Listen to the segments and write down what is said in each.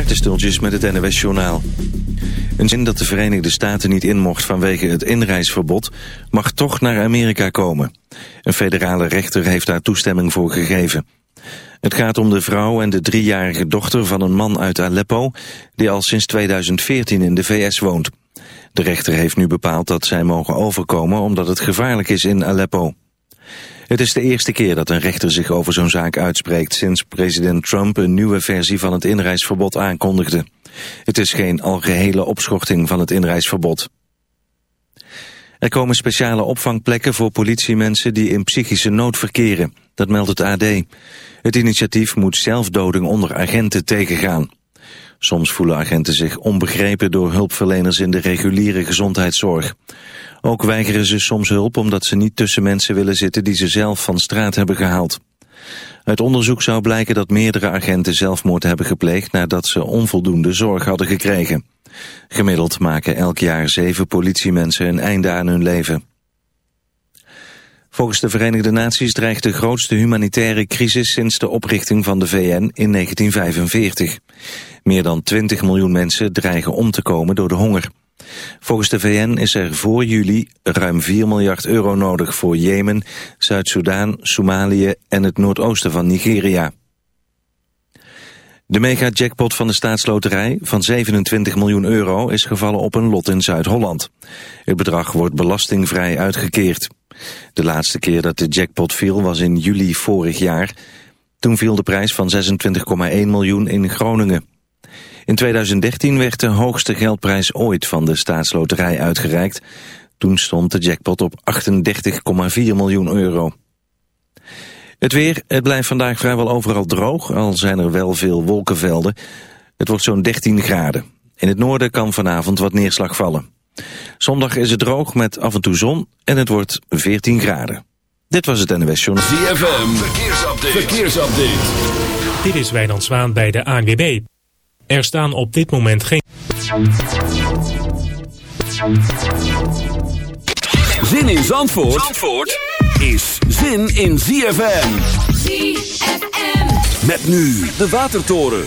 Maarten met het NWS Journaal. Een zin dat de Verenigde Staten niet in mocht vanwege het inreisverbod... mag toch naar Amerika komen. Een federale rechter heeft daar toestemming voor gegeven. Het gaat om de vrouw en de driejarige dochter van een man uit Aleppo... die al sinds 2014 in de VS woont. De rechter heeft nu bepaald dat zij mogen overkomen... omdat het gevaarlijk is in Aleppo. Het is de eerste keer dat een rechter zich over zo'n zaak uitspreekt... sinds president Trump een nieuwe versie van het inreisverbod aankondigde. Het is geen algehele opschorting van het inreisverbod. Er komen speciale opvangplekken voor politiemensen die in psychische nood verkeren. Dat meldt het AD. Het initiatief moet zelfdoding onder agenten tegengaan. Soms voelen agenten zich onbegrepen door hulpverleners in de reguliere gezondheidszorg. Ook weigeren ze soms hulp omdat ze niet tussen mensen willen zitten die ze zelf van straat hebben gehaald. Uit onderzoek zou blijken dat meerdere agenten zelfmoord hebben gepleegd nadat ze onvoldoende zorg hadden gekregen. Gemiddeld maken elk jaar zeven politiemensen een einde aan hun leven. Volgens de Verenigde Naties dreigt de grootste humanitaire crisis sinds de oprichting van de VN in 1945. Meer dan 20 miljoen mensen dreigen om te komen door de honger. Volgens de VN is er voor juli ruim 4 miljard euro nodig voor Jemen, Zuid-Soedan, Somalië en het noordoosten van Nigeria. De mega-jackpot van de staatsloterij van 27 miljoen euro is gevallen op een lot in Zuid-Holland. Het bedrag wordt belastingvrij uitgekeerd. De laatste keer dat de jackpot viel was in juli vorig jaar. Toen viel de prijs van 26,1 miljoen in Groningen. In 2013 werd de hoogste geldprijs ooit van de staatsloterij uitgereikt. Toen stond de jackpot op 38,4 miljoen euro. Het weer, het blijft vandaag vrijwel overal droog, al zijn er wel veel wolkenvelden. Het wordt zo'n 13 graden. In het noorden kan vanavond wat neerslag vallen. Zondag is het droog met af en toe zon en het wordt 14 graden. Dit was het NWS Journal. ZFM, verkeersupdate. verkeersupdate. Dit is Wijnand Zwaan bij de ANWB. Er staan op dit moment geen... Zin in Zandvoort, Zandvoort is zin in ZFM. ZFM. Met nu de Watertoren.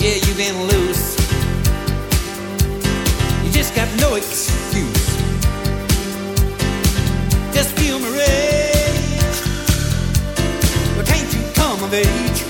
yeah, you've been loose. You just got no excuse. Just feel my rage. Well, can't you come of age?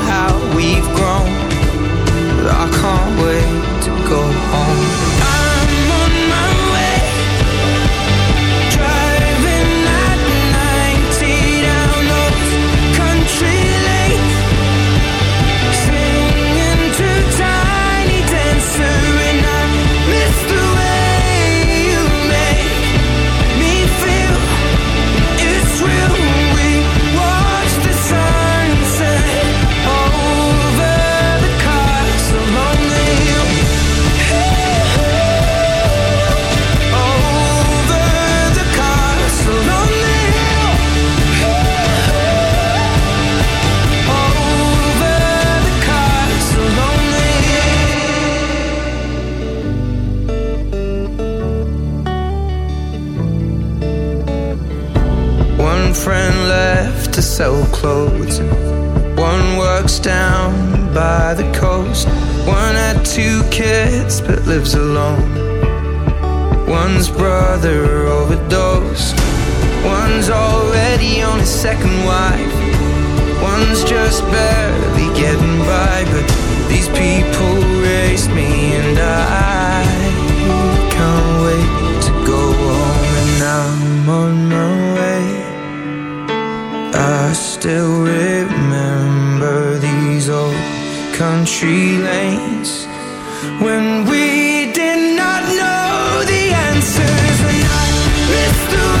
by the coast. One had two kids but lives alone. One's brother overdosed. One's already on his second wife. One's just barely getting by. But these people raised me and I can't wait to go home. And I'm on my way. I still country lanes when we did not know the answers. And I miss the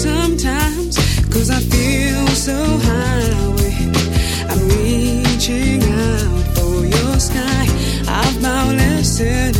sometimes. Cause I feel so high. I'm reaching out for your sky. I've boundless energies.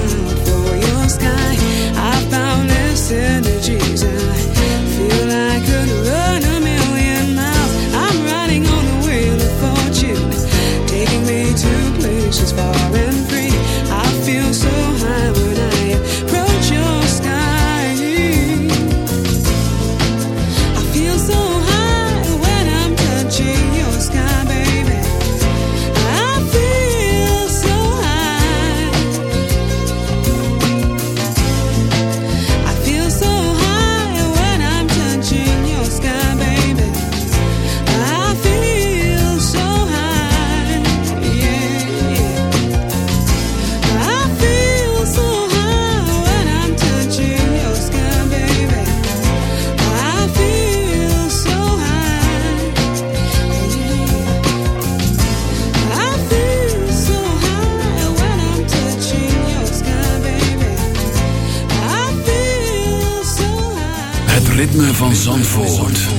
energies, I feel I van Zandvoort.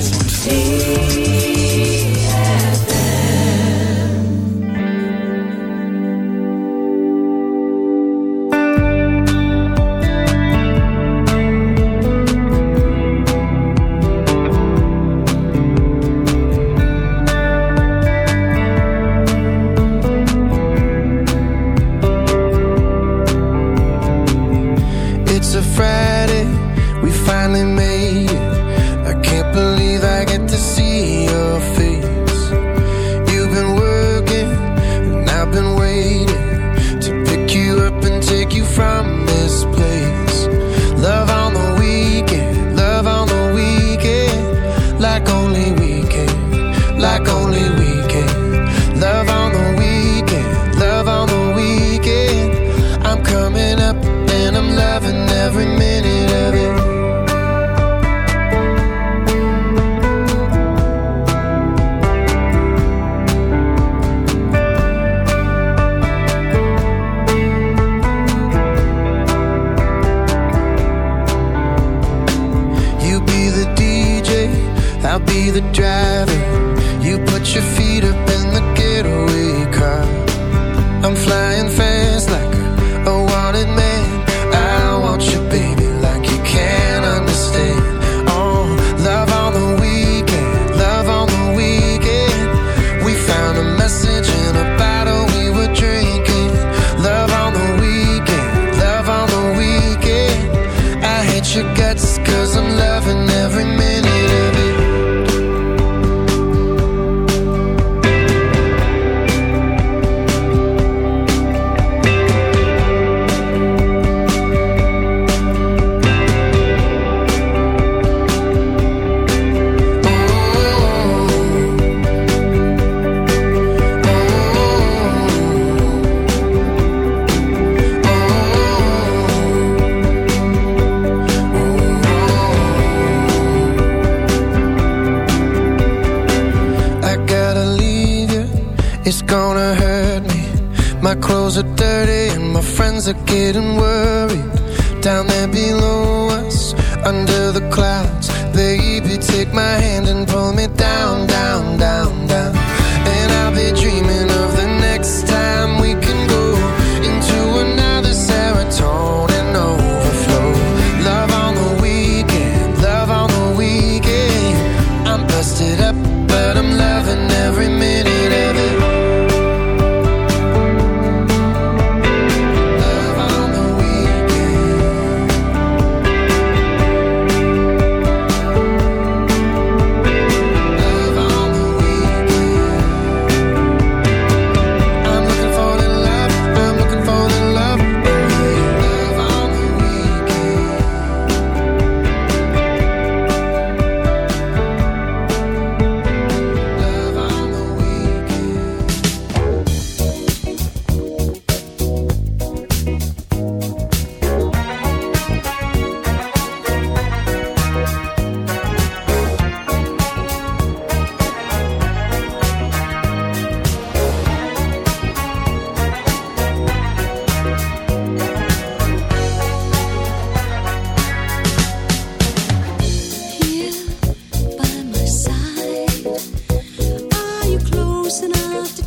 person to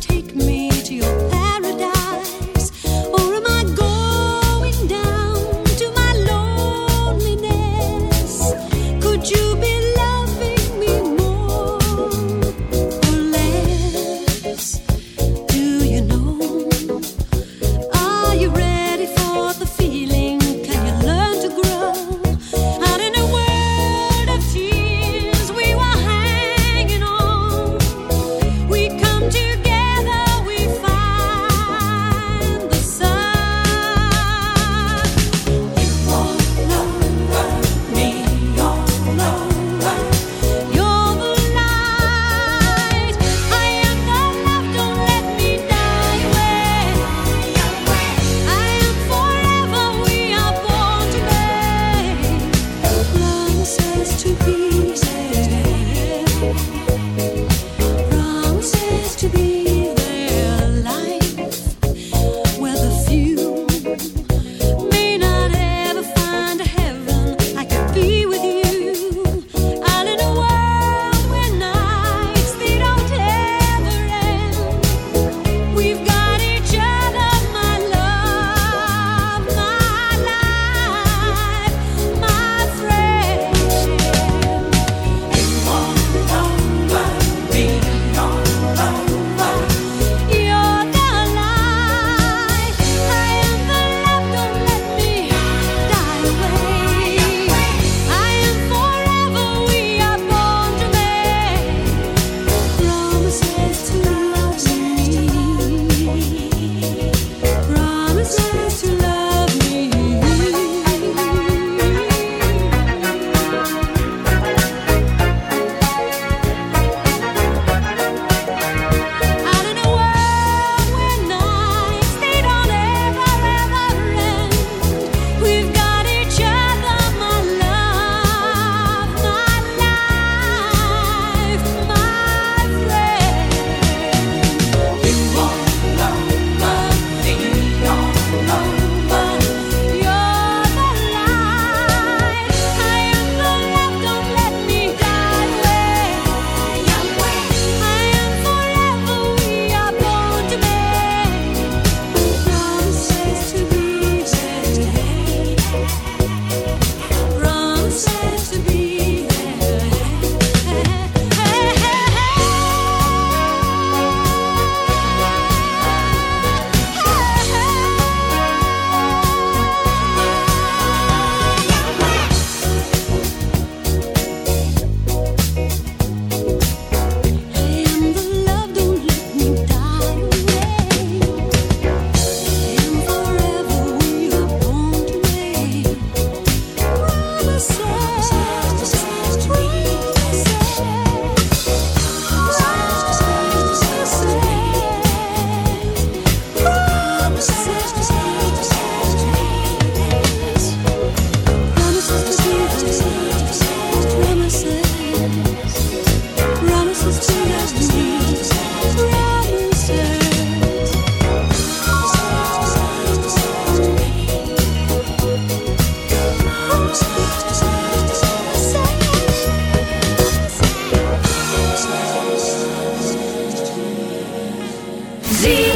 I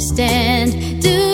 Stand. Do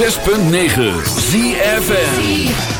106.9 ZFN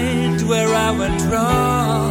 where I went wrong.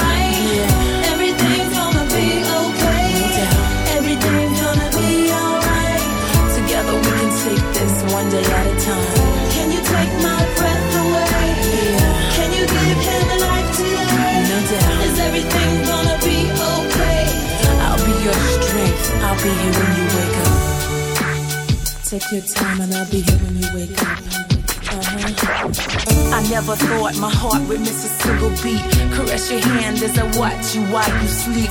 Be here when you wake up. Take your time and I'll be here when you wake up. Uh-huh. I never thought my heart would miss a single beat. Caress your hand as I watch you while you sleep.